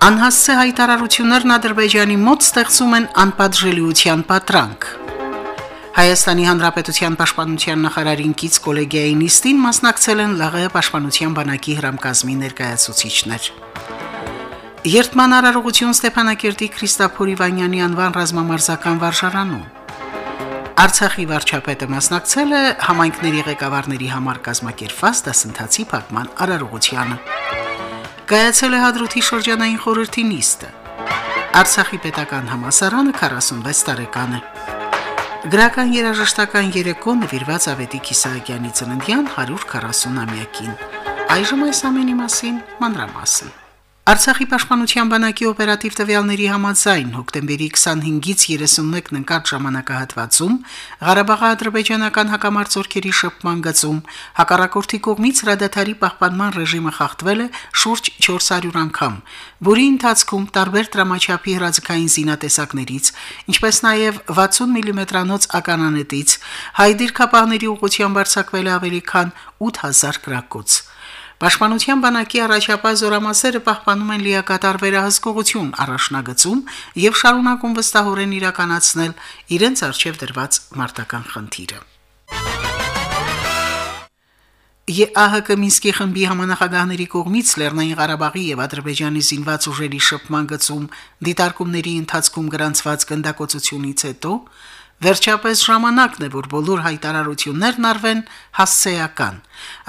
Անհասցե հայտարարություններն Ադրբեջանի մոտ ստեղծում են անպատժելիության պատրանք։ Հայաստանի Հանրապետության Պաշտպանության նախարարին կից կոլեգիայի նիստին մասնակցել են ԼՂՀ Պաշտպանության բանակի հրամկազմի ներկայացուցիչներ։ Երթման արարողություն Ստեփանակերտի Քրիստափոր Իվանյանի անվան ռազմամարզական վարժարանում։ Արցախի վարչապետը մասնակցել է համայնքների ղեկավարների համար կազմակերպված դասընթացի փակման արարողությանը։ Կայացել է Հադրութի շրջանային խորհրդի նիստը։ Արցախի պետական համասարանը 46 տարեկան է։ Գրական երաժշտական երեկո նվիրված Ավետի Քիսահակյանի ծննդյան 140-ամյակին։ Այժմ այս ամենի մասին մանրամասն։ Արցախի պաշտպանության բանակի օպերատիվ տվյալների համաձայն հոկտեմբերի 25-ից 31-ն ընկած ժամանակահատվածում Ղարաբաղի ադրբեջանական հակամարտությունների շփման գծում հակառակորդի կողմից հրադադարի պահպանման ռեժիմը խախտվել է շուրջ 400 անգամ, որի ընթացքում տարբեր դրամաչափի հրաձգային զինատեսակներից, ինչպես նաև 60 մմ-անոց ականանետից հայ դիրքապահների ուղղությամբ արձակվել ավելի քան 8000 գրակոց։ Պաշտպանության բանակի առաջապահ զորամասերը պահպանում են լիակատար վերահսկողություն առաջնագծում եւ շարունակում վստահորեն իրականացնել իրենց արժեվ դրված մարտական խնդիրը։ ԵԱՀԿ Մինսկի խմբի համանախագահների կողմից Լեռնային Ղարաբաղի եւ Ադրբեջանի զինված ուժերի շփման գծում դիտարկումների ընթացքում գրանցված գնդակոծությունից հետո Վերջապես ժամանակն է, որ բոլոր հայտարարություններն արվեն հասցեական։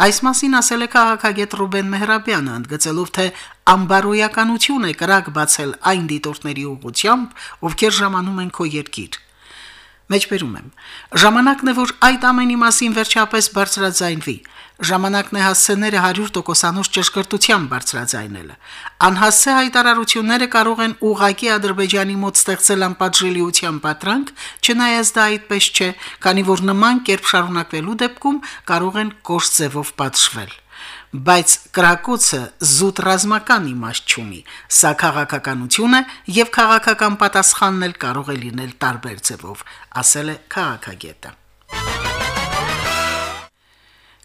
Այս մասին ասել է քաղաքագետ Ռուբեն Մեհրաբյանը, ընդգծելով, թե ամբարոյականություն է կրակ բացել այն դիտորդների ուղությամբ, ովքեր ժամանում են քո երկիր։ Մեջբերում եմ։ Ժամանակն է, որ այդ ամենի մասին վերջապես բարձրաձայնվի։ Ժամանակն է հասցեները 100%-անոց ճշգրտությամբ բարձրաձայնելը։ Անհասցե հայտարարությունները կարող են ուղակի Ադրբեջանի մոտ ստեղծել անպատժելիության պատրանք, չնայած դա այդպես չէ, քանի որ նման կերպ շարունակվելու դեպքում կարող են կոշտ ձևով պատժվել բայց կրակոցը զուտ ռազմական իմաստ չունի։ Սա քաղաքականություն է եւ քաղաքական պատասխանն էլ կարող է լինել տարբեր ձևով, ասել է քաղաքագետը։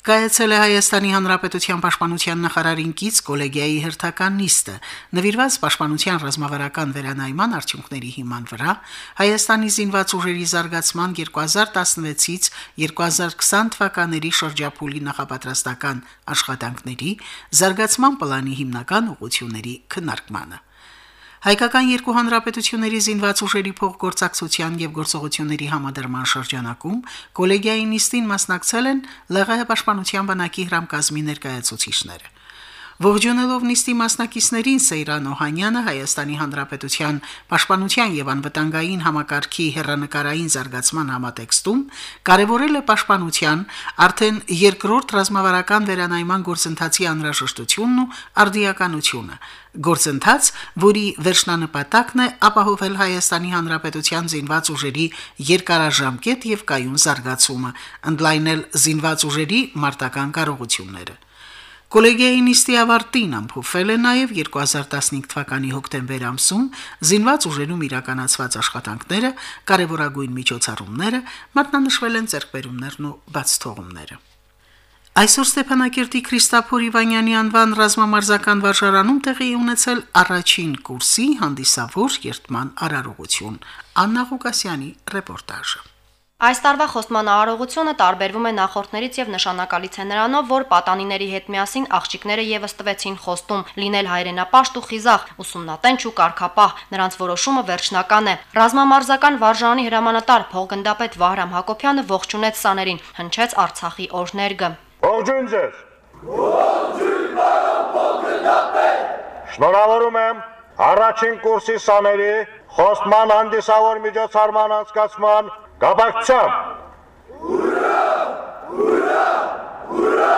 Կայացել է Հայաստանի Հանրապետության Պաշտպանության նախարարին կից կոլեգիայի հերթական նիստը, նվիրված պաշտպանության ռազմավարական վերանայման արդյունքների հիման վրա Հայաստանի զինված ուժերի զարգացման 2016-ից 2020 թվականների շրջափուլի նախապատրաստական աշխատանքների զարգացման պլանի հիմնական ուղղությունների քննարկմանը։ Հայկական երկու հանրապետությունների զինված ուժերի փոխգործակցության եւ գործողությունների համադրման շրջանակում կոլեգիայի նիստին մասնակցել են ԼՂՀ պաշտպանության բանակի հրամկազմի ներկայացուցիչները։ Ողջունելով նիստի մասնակիցներին Սեյրան Օհանյանը Հայաստանի Հանրապետության Պաշտպանության եւ անվտանգային համակարգի հերանեկարային զարգացման համատեքստում կարևորել է պաշտպանության արդեն երկրորդ ռազմավարական վերանայման գործընթացի անհրաժեշտությունն ու արդիականությունը, գործընթաց, որի վերջնանպատակն է ապահովել Հայաստանի Հանրապետության զինված ուժերի երկարաժամկետ եւ կայուն զարգացումը, ընդլայնել զինված ուժերի մարտական կարողությունները։ Կոլեգիայի նիստի ավարտին ամփոփվել է նաև 2015 թվականի հոկտեմբեր ամսում զինված ուժերում իրականացված աշխատանքները, կարևորագույն միջոցառումները, մատնանշվել են ձեռքբերումներն ու բացթողումները։ Այսօր Ստեփանակերտի Քրիստափոր Իվանյանի անվան ռազմամարզական վարժարանում տեղի ունեցել առաջին կուրսի հանդիսավոր երթման արարողություն։ Աննա Ղուկասյանի ռեպորտաժը։ Այս տարվա խոստման արարողությունը տարբերվում է նախորդներից եւ նշանակալից է նրանով, որ պատանիների հետ միասին աղջիկները եւս տվեցին խոստում լինել հայրենապաշտ ու խիզախ, ուսումնատենչ ու կարգապահ։ Նրանց որոշումը վերջնական է։ Ռազմամարզական վարժանի հրամանատար փոխգնդապետ Վահրամ Հակոբյանը ողջունեց սաներին, հնչեց Արցախի օրներգը։ Ողջույն ձեզ։ Ողջույն բարոն փոխգնդապետ։ Շնորհավորում եմ առաջին կուրսի սաների խոստման հանդիսավոր միջոցառման անցկացման Կապակցությամբ։ Ուրա! Ուրա! Ուրա!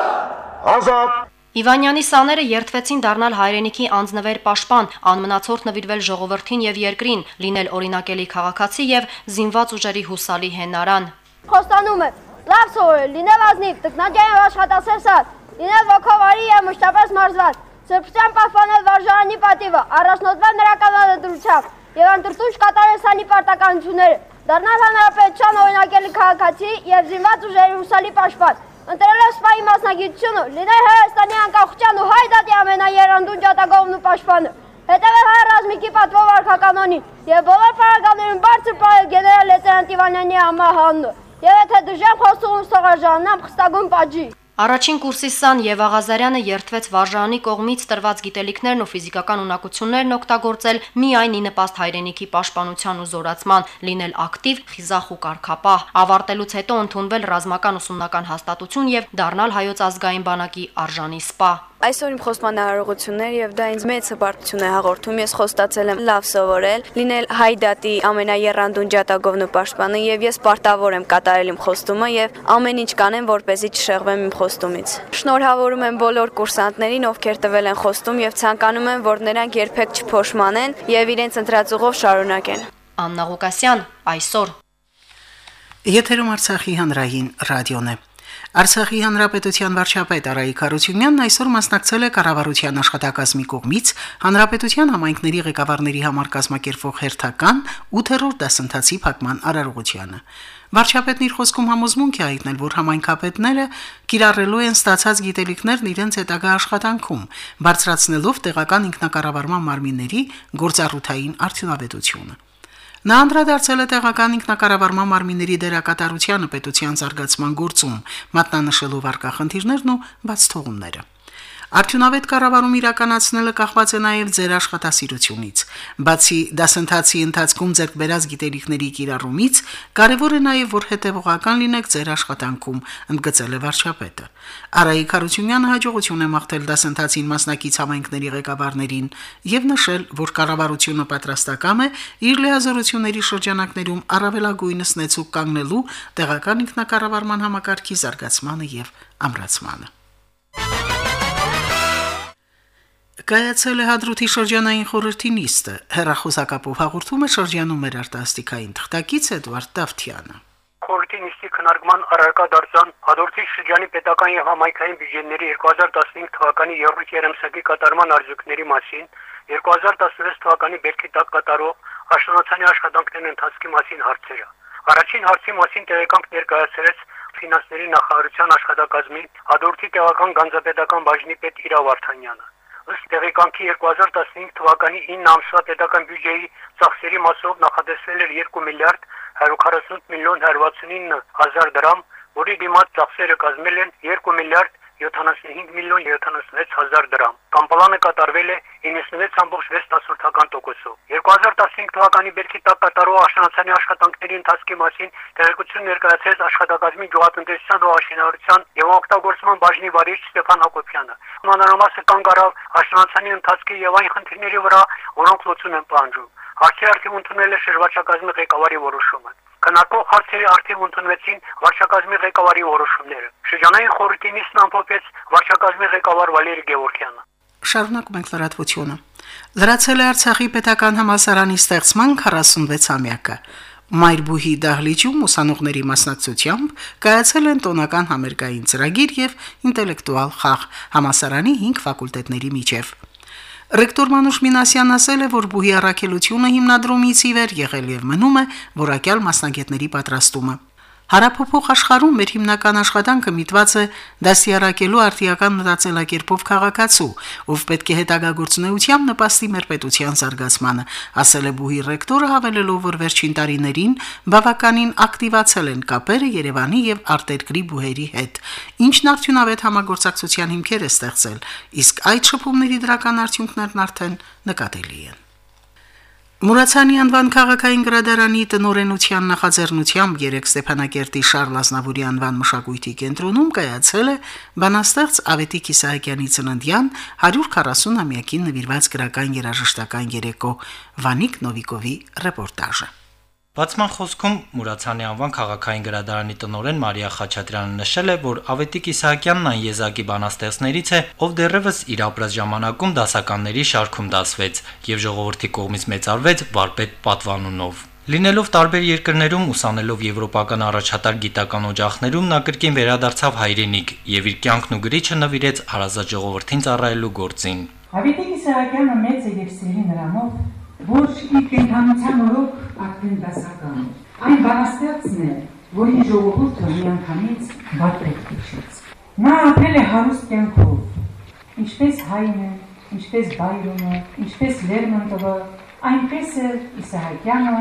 Ազատ Իվանյանի սաները երթվեցին դառնալ հայրենիքի անձնվեր պաշտպան, անմնացորդ նվիրվել ժողովրդին եւ երկրին, լինել օրինակելի քաղաքացի եւ զինված ուժերի հուսալի հենարան։ Խոստանում եմ, լավ սովորել, լինել ազնիվ, տկնաճային աշխատասերսած, լինել ոգովարի եւ մշտապես մարզված, սրբության պահպանել վարժարանի պատիվը, առաջնորդվել նրա կանոնադրությամբ եւ անտրտուժ կատարել սանի պարտականությունները, դառնալ հանրապետության օրինակելի քաղաքացի եւ զինված ուժերի հուսալի պաշտպան ընտրելով սպայի մասնագիտությունը, լինել Հայաստանի անկախության ու հայ դատի ամենաերանդուն ջատագովն ու պաշտպանը, հետևել հայ ռազմիկի պատվով արքականոնին եւ բոլոր պարագաներում բարձր պահել գեներալ լեյտենանտ Իվանյանի ամահաննը։ Եվ եթե դժան խոսում ստողաժանամ խստագուն պատժի։ Առաջին կուրսի Սան եւ Աղազարյանը երթվեց վարժանի կողմից տրված գիտելիքներն ու ֆիզիկական ունակություններն օգտագործել միայն ի նպաստ հայրենիքի պաշտպանության ու զորացման, լինել ակտիվ, խիզախ ու կարգապահ, ավարտելուց հետո ընդունվել ռազմական ուսումնական հաստատություն եւ դառնալ հայոց ազգային բանակի արժանի սպա։ Այսօր իմ խոսման հնարավորություններ եւ դա ինձ մեծ հպարտություն է հաղորդում։ Ես խոստացել եմ լավ սովորել, լինել հայ դատի ամենաերանդուն ջատագովն ու պաշտպանը եւ ես պարտավոր եմ կատարել իմ խոստումը եւ ամեն ինչ կանեմ, որպեսզի չշեղվեմ իմ խոստումից։ Շնորհավորում եմ բոլոր կուրսանտներին, ովքեր տվել են խոստում եւ ցանկանում եմ, որ նրանք երբեք չփոշմանեն եւ իրենց ընտրածուղով շարունակեն։ Աննա Ղուկասյան այսօր Եթերում Արցախի հանրային ռադիոն է։ Արցախի հանրապետության վարչապետ Արայիկ Հարությունյանն այսօր մասնակցել է կառավարության աշխատակազմի կողմից հանրապետության համայնքների ղեկավարների համար կազմակերպվող հերթական 8-րդ դասընթացի փակման արարողությանը։ Վարչապետն իր խոսքում համոզմունք է հայտնել, որ համայնքապետները կիրառելու են ստացած գիտելիքներն իրենց հետագա աշխատանքում, բարձրացնելով տեղական ինքնակառավարման մարմինների գործառութային արդյունավետությունը։ Նա անդրադարձել է տեղական ինքնակառավարման մարմինների դերակատարությանը պետության զարգացման գործում, մատնանշելով արկա խնդիրներն ու բաց թողումները։ Արդյունավետ կառավարում իրականացնելը կախված է նաև ձեր աշխատասիրությունից։ Բացի դասընթացի ընթացքում ձեր բերած գիտելիքների կիրառումից, կարևոր է նաև որ հետևողական լինեք ձեր աշխատանքում, ընդգծել է վարչապետը։ Արայիկ Հարությունյանը հաջողություն է մաղթել դասընթացին մասնակից համայնքների ղեկավարներին եւ նշել, որ կառավարությունը պատրաստակամ է իր լիազորությունների շրջանակներում առավելագույնս նեցուկ կանգնելու տեղական ինքնակառավարման համակարգի զարգացմանը եւ ամրացմանը։ Կայացել է հադրութի շրջանային խորհրդի նիստը։ Հերախոսակապով հաղորդում է շրջանում մեր արտասթիկային թղթակից Էդվարդ Դավթյանը։ Խորհրդի նիստի քննարկման առարկա դարձան հադրութի շրջանի պետական եւ համայնքային բյուջեների 2015 թվականի երրորդ երեմսակի կատարման արդյունքների մասին, 2016 թվականի բերքի տակ կատարող աշնանացանի աշխատանքների ընթացքի մասին հարցերը։ Առաջին հարցի մասին տեղեկանք ներկայացրեց ֆինանսների նախարարության աշխատակազմի հադրութի տեղական գանձապետական բաժնի պետ Իրա Վարդանյանը ըստ տեղեկանքի 2015 թվականի 9 ամսվա պետական բյուջեի ծախսերի մասով նախատեսվել էր 2 միլիարդ 148 միլիոն 169 հազար դրամ, որի դիմաց ծախսերը կազմել են 2 միլիարդ 75 միլիոն 76 հազար դրամ։ Կամ պլանը կատարվել է 96.6%-ական տոկոսով։ 2015 թվականի բերքի տակ կատարող աշնանացանի աշխատանքների ընթացքի մասին տեղեկություն ներկայացրեց աշխատակազմի գյուղատնտեսության ու աշինարարության եւ օգտագործման բաժնի վարիչ Ստեփան Հակոբյանը։ Մանրամասը կանգ առավ աշնանացանի ընթացքի եւ այն խնդիրների վրա, որոնք լուծում են պահանջում։ Հարցի արդյունքում ընդունել է շրջակազմի ղեկավարի որոշումը։ Քննարկող հարցերի արդյունք ընդունվեցին վարչակազմի ղեկավարի որոշումները։ Շրջանային խորհրդի նիստն ամփոփեց վարչակազմի ղեկավար Վալերի Գևորգյանը։ Շարունակում ենք լրատվությունը։ Լրացել է Արցախի պետական համալսարանի ստեղծման 46-ամյակը։ Մայրբուհի դահլիճում ուսանողների մասնակցությամբ կայացել են տոնական համերգային ծրագիր եւ ինտելեկտուալ խաղ համասարանի 5 ֆակուլտետների միջև։ Ռեկտոր Մանուշ Մինասյանն ասել է, որ բուհի առաքելությունը հիմնադրումից ի վեր եղել եւ մնում է որակյալ մասնագետների պատրաստումը։ Հարափոփող աշխարհում մեր հիմնական աշխատանքը միտված է դասյարակելու արտիական մտածելակերպով քաղաքացու, ով պետք է հետագա գործունեությամբ նպաստի մեր պետության զարգացմանը, ասել է բուհի ռեկտորը հավելելով, որ վերջին տարիներին բավականին ակտիվացել են կապերը Երևանի եւ արտերկրի բուհերի հետ, ինչն արդյունավետ համագործակցության հիմքեր է ստեղծել, իսկ այդ շփումների դրական արդյունքներն արդեն նկատելի են։ Մուրացյանի անվան քաղաքային գրադարանի տնօրենության նախաձեռնությամբ երեք Ստեփանակերտի Շարլ Ազնավուրի անվան մշակույթի կենտրոնում կայացել է բանաստեղծ Ավետիք Իսահակյանի ծննդյան 140-ամյակին նվիրված գրական երաժշտական երեկո Վանիկ Նովիկովի ռեպորտաժը։ Բացման խոսքում Մուրացյանի անվան քաղաքային գրադարանի տնօրեն Մարիա Խաչատրյանը նշել է, որ Ավետիք Իսահակյանն այն եզակի բանաստեղծներից է, ով դեռևս իր ապրած ժամանակում դասականների շարքում դասվեց եւ ժողովրդի կողմից մեծարվեց վարպետ պատվանունով։ Լինելով տարբեր երկրներում ուսանելով եվրոպական առաջատար գիտական օջախներում նա կրկին վերադարձավ հայրենիք եւ իր կյանքն ու գրիչը նվիրեց հարազատ ժողովրդին ծառայելու գործին։ Ավետիք Իսահակյանը մեծ է եւ սիրի նրանով, որ իր կենթանության օրոք արդեն դասական է։ Այն բանաստեղծն է, որի ժողովուրդը միանգամից վարպետ քիչեց։ Նա ապրել է հարուստ կյանքով, ինչպես Հայնը, ինչպես Բայրոնը, ինչպես Լերմոնտովը, այնպես էլ Իսահակյանը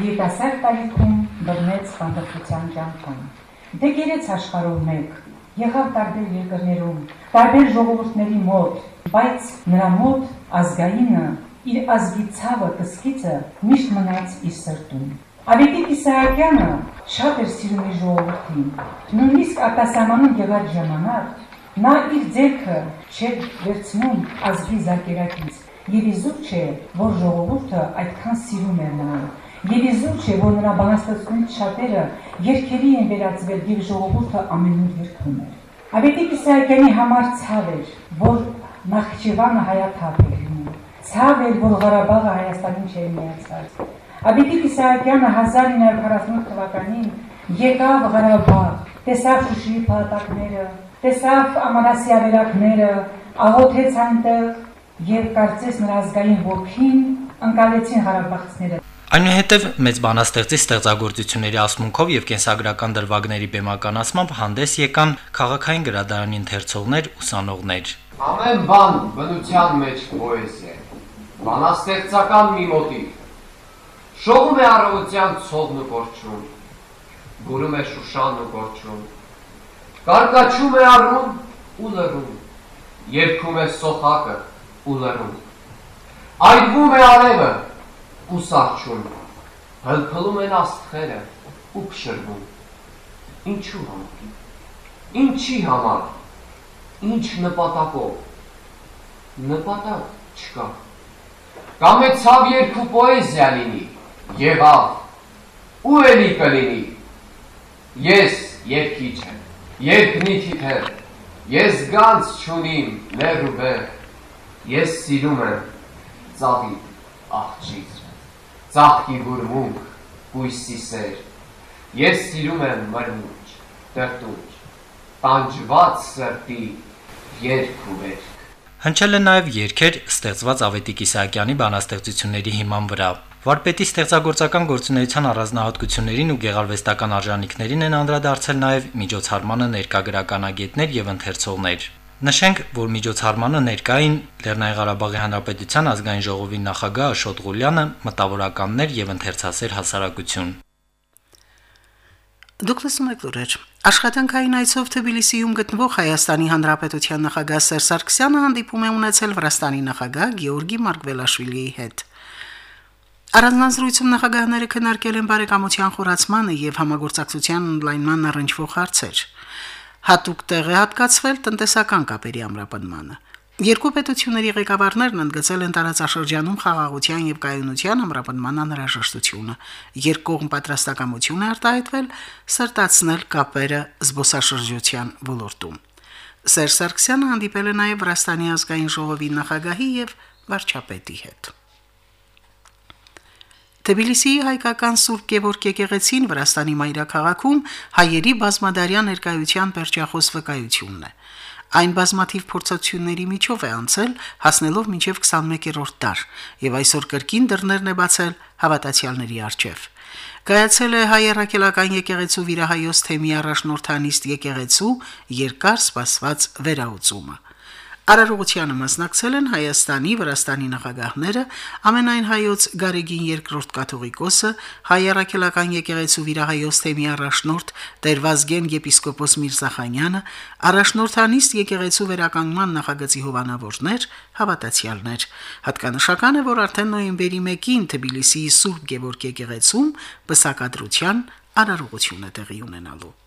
երիտասարդ տարիքում բռնեց բանտարկության կյանքում։ Դե գերեց աշխարհով մեկ, եղավ տարբեր երկրներում, տարբեր ժողովուրդների մոտ, բայց նրա մոտ ազգայինը իր ազգի ցավը կսկիցը միշտ մնաց իր սրտում։ Ավետիք Իսահակյանը շատ էր սիրում իր ժողովրդին։ Նույնիսկ արտասահմանում եղած ժամանակ նա իր ձեռքը չէր վերցնում ազգի զարկերակից։ Եվ իզուր չէ, որ ժողովուրդը այդքան սիրում էր նրան։ Եվ իզուր չէ, որ նրա բանաստեղծությունից շատերը երկերի են վերածվել եւ ժողովուրդը ամենուր երգում էր։ Ավետիք Իսահակյանի համար ցավ էր, որ Նախճիվանը հայաթափ էր ցավ էր, որ Ղարաբաղը Հայաստանին չէր միացած։ Աբիդիկ Իսահակյանը 1948 թվականին եկավ Ղարաբաղ, տեսավ Շուշիի փաթակները, տեսավ Ամանասիավերակները, աղոթեց այնտեղ եւ կարծես նրա ազգային ոգին ընկալեցին Ղարաբաղցիները։ Այնուհետև մեծ բանաստեղծի ստեղծագործությունների ասմունքով եւ կենսագրական դրվագների բեմականացմամբ հանդես եկան քաղաքային գրադարանի ընթերցողներ, ուսանողներ։ Ամեն բան բնության մեջ պոեզիա բանաստեղծական մի մոտիվ։ Շողում է առողջյան ցողն ու գործում, գուրում է շուշան ու գործում, կարկաչում է առում ու լռում, երգում է սոխակը ու լռում, այդվում է արևը ու սարչում, հլփլում են աստղերը ու փշրվում։ Ինչու համար։ Ինչի համար։ Ինչ նպատակով։ Նպատակ չկա կամ է ցավ երկու պոեզիա լինի, եղավ, ու էլի կլինի, ես երկիչ եմ, երկնի թիթեր, ես գանց չունիմ լեր ու բեր, ես սիրում եմ ծավի աղջից, ծաղկի բուրմունք, կույսի սեր, ես սիրում եմ մրմուջ, տրտուջ, տանջված սրտի երկ ու վեր, Հնչել են նաև երգեր ստեղծված Ավետիք Իսահակյանի բանաստեղծությունների հիման վրա։ Վարպետի ստեղծագործական գործունեության առանձնահատկություններին ու գեղարվեստական արժանինքներին են անդրադարձել նաև միջոցառմանը ներկայագրականագետներ եւ ընթերցողներ։ Նշենք, որ միջոցառմանը ներկային Լեռնային Ղարաբաղի Հանրապետության ազգային ժողովի նախագահ Աշոտ Ղուլյանը, մտավորականներ եւ ընթերցասեր հասարակություն։ Դուք լսում եք լուրեր։ Աշխատանքային այցով Թբիլիսիում գտնվող Հայաստանի Հանրապետության նախագահ Սերժ Սարգսյանը հանդիպում է ունեցել Վրաստանի նախագահ Գեորգի Մարգվելաշվիլիի հետ։ Առանձնազրույցում նախագահները քննարկել են բարեկամության խորացմանը եւ համագործակցության ընդլայնման առնչվող հարցեր։ Հատուկ տեղ է հատկացվել տնտեսական կապերի ամրապնմանը։ Երկու պետությունների ղեկավարներն ընդգծել են տարածաշրջանում խաղաղության եւ կայունության ամրապնման անհրաժեշտությունը։ Երկկողմ պատրաստակամություն է արտահայտվել սրտացնել կապերը զբոսաշրջության ոլորտում։ Սերժ Սարգսյանը հանդիպել է նաեւ Վրաստանի ազգային ժողովի նախագահի եւ վարչապետի հետ։ Թբիլիսիի հայկական Սուրբ Գևորգ եկեղեցին Վրաստանի մայրաքաղաքում հայերի բազմադարյան ներկայության պերճախոս վկայությունն է։ Այն բազմաթիվ փորձությունների միջով է անցել, հասնելով մինչև 21-րդ դար, եւ այսօր կրկին դռներն է բացել հավատացյալների առջև։ Կայացել է հայ երակելական եկեղեցու վիրահայոց թեմի առաջնորդանիստ եկեղեցու երկար սպասված վերահուծումը։ Արարողությանը մասնակցել են Հայաստանի, Վրաստանի նախագահները, ամենայն հայոց Գարեգին II կաթողիկոսը, հայ առաքելական եկեղեցու վիրահայոց թեմի առաջնորդ Տեր-Վազգեն եպիսկոպոս Միրզախանյանը, առաջնորդանիստ եկեղեցու վերականգնման նախագծի հովանավորներ, հավատացյալներ։ Հատկանշական է, որ արդեն նոյեմբերի 1-ին Թբիլիսիի Սուրբ Գևորգ եկեղեցում բսակադրության արարողություն է տեղի ունենալու։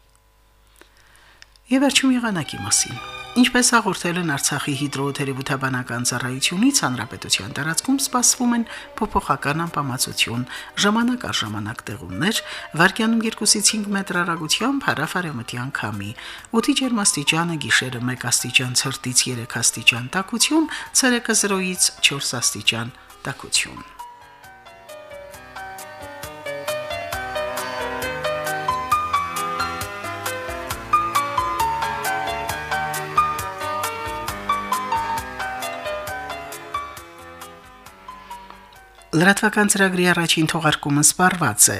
Եվ վերջում եղանակի մասին։ Ինչպես հաղորդել են Արցախի հիդրոթերապևտաբանական ծառայությունից, հանրապետության տարածքում սպասվում են փոփոխական անբավարարություն, ժամանակ առ ժամանակ տեղումներ, վարկյանում 2-ից 5 մետր հեռագությամբ հարավարեմտյան քամի։ Օդի ջերմաստիճանը գիշերը 1 աստիճան ցրտից 3 աստիճան տաքություն, ցերեկը 0-ից 4 աստիճան տաքություն։ Լրատվական ծրագրի առաջին թողարկումը սպառված է։